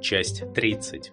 Часть 30.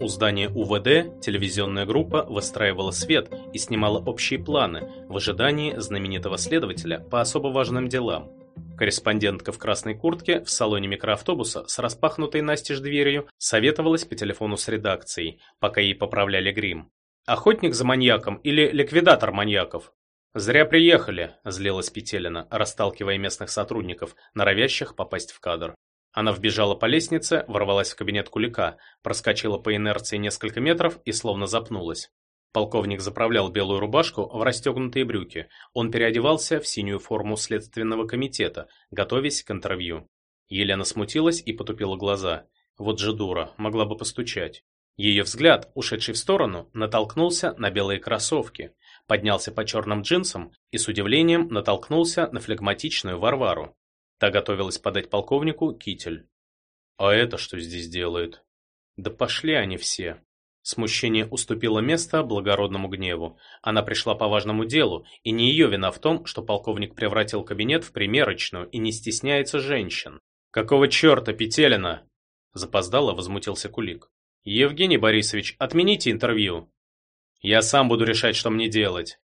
У здания УВД телевизионная группа выстраивала свет и снимала общие планы в ожидании знаменитого следователя по особо важным делам. Корреспондентка в красной куртке в салоне микроавтобуса с распахнутой настежь дверью советовалась по телефону с редакцией, пока ей поправляли грим. «Охотник за маньяком или ликвидатор маньяков?» «Зря приехали», – злилась Петелина, расталкивая местных сотрудников, норовящих попасть в кадр. Она вбежала по лестнице, ворвалась в кабинет Кулика, проскочила по инерции несколько метров и словно запнулась. Полковник заправлял белую рубашку в расстегнутые брюки. Он переодевался в синюю форму следственного комитета, готовясь к интервью. Елена смутилась и потупила глаза. Вот же дура, могла бы постучать. Ее взгляд, ушедший в сторону, натолкнулся на белые кроссовки, поднялся по черным джинсам и с удивлением натолкнулся на флегматичную Варвару. Та готовилась подать полковнику китель. А это что здесь делает? Да пошли они все. Смущение уступило место благородному гневу. Она пришла по важному делу, и не ее вина в том, что полковник превратил кабинет в примерочную и не стесняется женщин. «Какого черта, Петелина?» Запоздало возмутился Кулик. «Евгений Борисович, отмените интервью!» «Я сам буду решать, что мне делать!»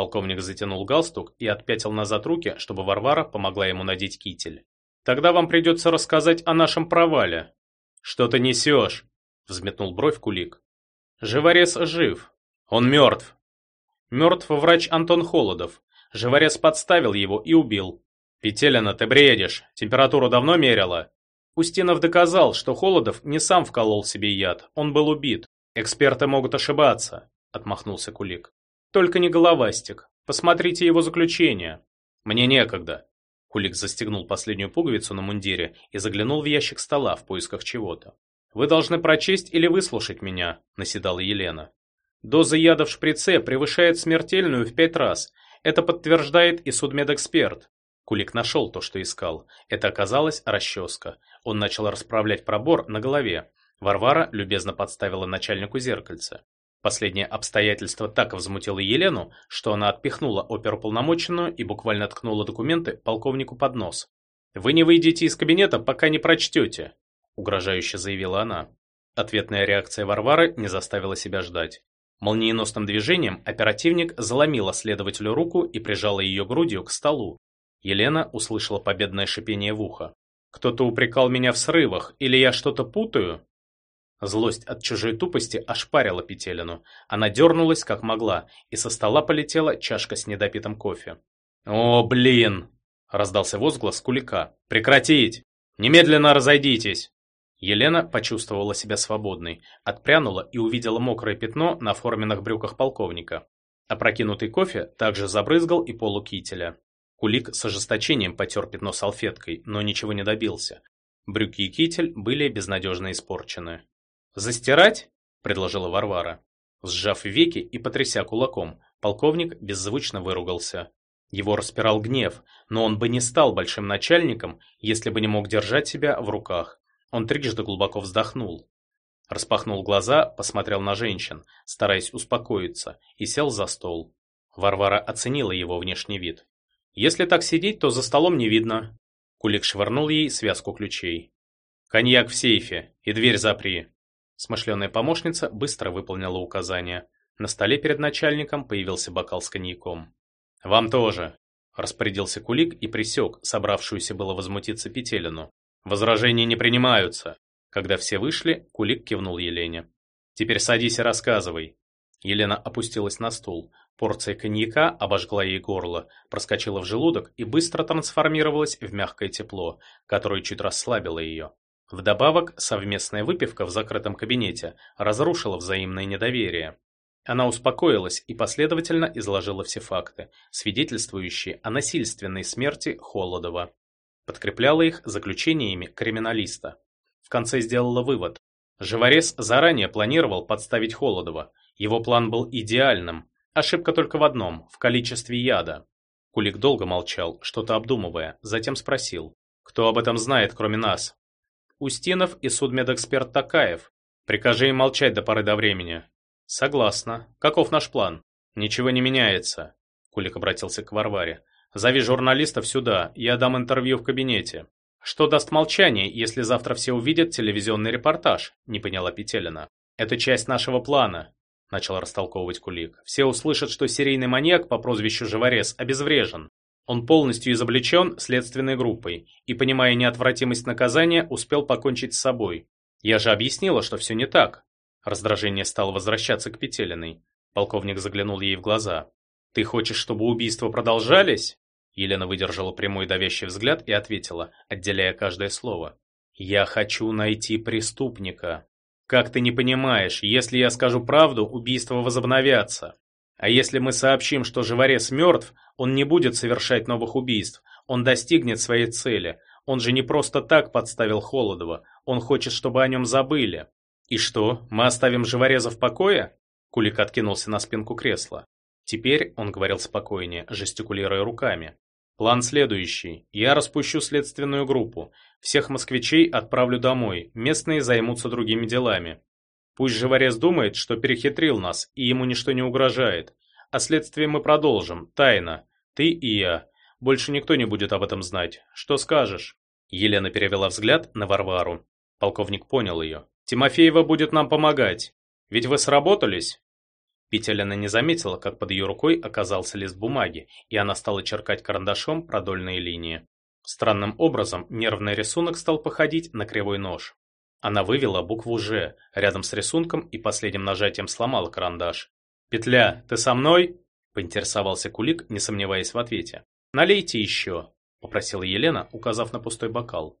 Полковник затянул галстук и отпятил назад руки, чтобы Варвара помогла ему надеть китель. «Тогда вам придется рассказать о нашем провале». «Что ты несешь?» – взметнул бровь Кулик. «Живорез жив. Он мертв». «Мертв врач Антон Холодов. Живорез подставил его и убил». «Петелина, ты бредишь. Температуру давно мерила?» Устинов доказал, что Холодов не сам вколол себе яд, он был убит. Эксперты могут ошибаться, отмахнулся Кулик. Только не головастик. Посмотрите его заключение. Мне некогда. Кулик застегнул последнюю пуговицу на мундире и заглянул в ящик стола в поисках чего-то. «Вы должны прочесть или выслушать меня», – наседала Елена. «Доза яда в шприце превышает смертельную в пять раз. Это подтверждает и судмедэксперт». Кулик нашел то, что искал. Это оказалась расческа. Он начал расправлять пробор на голове. Варвара любезно подставила начальнику зеркальце. Последнее обстоятельство так возмутило Елену, что она отпихнула оперуполномоченную и буквально ткнула документы полковнику под нос. «Вы не выйдете из кабинета, пока не прочтете», – угрожающе заявила она. Ответная реакция Варвары не заставила себя ждать. Молниеносным движением оперативник заломила следователю руку и прижала ее грудью к столу. Елена услышала победное шипение в ухо. «Кто-то упрекал меня в срывах, или я что-то путаю?» Злость от чужой тупости ошпарила Петелину. Она дернулась как могла, и со стола полетела чашка с недопитым кофе. «О, блин!» – раздался возглас Кулика. «Прекратить! Немедленно разойдитесь!» Елена почувствовала себя свободной, отпрянула и увидела мокрое пятно на форменных брюках полковника. Опрокинутый кофе также забрызгал и полу кителя. Кулик с ожесточением потер пятно салфеткой, но ничего не добился. Брюки и китель были безнадежно испорчены. «Застирать?» – предложила Варвара. Сжав веки и потряся кулаком, полковник беззвучно выругался. Его распирал гнев, но он бы не стал большим начальником, если бы не мог держать себя в руках. Он трижды глубоко вздохнул. Распахнул глаза, посмотрел на женщин, стараясь успокоиться, и сел за стол. Варвара оценила его внешний вид. «Если так сидеть, то за столом не видно». Кулик швырнул ей связку ключей. «Коньяк в сейфе и дверь запри». Смышленая помощница быстро выполнила указание. На столе перед начальником появился бокал с коньяком. «Вам тоже!» – распорядился Кулик и присек собравшуюся было возмутиться Петелину. «Возражения не принимаются!» Когда все вышли, Кулик кивнул Елене. «Теперь садись и рассказывай!» Елена опустилась на стул. Порция коньяка обожгла ей горло, проскочила в желудок и быстро трансформировалась в мягкое тепло, которое чуть расслабило ее. Вдобавок, совместная выпивка в закрытом кабинете разрушила взаимное недоверие. Она успокоилась и последовательно изложила все факты, свидетельствующие о насильственной смерти Холодова. Подкрепляла их заключениями криминалиста. В конце сделала вывод. Живорез заранее планировал подставить Холодова. Его план был идеальным. Ошибка только в одном – в количестве яда. Кулик долго молчал, что-то обдумывая, затем спросил. «Кто об этом знает, кроме нас?» Устинов и судмедэксперт Такаев. Прикажи им молчать до поры до времени. Согласна. Каков наш план? Ничего не меняется. Кулик обратился к Варваре. Зови журналистов сюда, я дам интервью в кабинете. Что даст молчание, если завтра все увидят телевизионный репортаж? Не поняла Петелина. Это часть нашего плана, начал растолковывать Кулик. Все услышат, что серийный маньяк по прозвищу Живорез обезврежен. Он полностью изобличен следственной группой и, понимая неотвратимость наказания, успел покончить с собой. Я же объяснила, что все не так. Раздражение стало возвращаться к Петелиной. Полковник заглянул ей в глаза. «Ты хочешь, чтобы убийства продолжались?» Елена выдержала прямой давящий взгляд и ответила, отделяя каждое слово. «Я хочу найти преступника. Как ты не понимаешь, если я скажу правду, убийства возобновятся. А если мы сообщим, что Живорез мертв, он не будет совершать новых убийств, он достигнет своей цели. Он же не просто так подставил Холодова, он хочет, чтобы о нем забыли. И что, мы оставим Живореза в покое? Кулик откинулся на спинку кресла. Теперь он говорил спокойнее, жестикулируя руками. План следующий. Я распущу следственную группу. Всех москвичей отправлю домой, местные займутся другими делами. Пусть Живорез думает, что перехитрил нас, и ему ничто не угрожает. А следствие мы продолжим, тайно. Ты и я. Больше никто не будет об этом знать. Что скажешь?» Елена перевела взгляд на Варвару. Полковник понял ее. «Тимофеева будет нам помогать. Ведь вы сработались?» Петелина не заметила, как под ее рукой оказался лист бумаги, и она стала черкать карандашом продольные линии. Странным образом нервный рисунок стал походить на кривой нож. Она вывела букву «Ж» рядом с рисунком и последним нажатием сломала карандаш. «Петля, ты со мной?» – поинтересовался Кулик, не сомневаясь в ответе. «Налейте еще», – попросила Елена, указав на пустой бокал.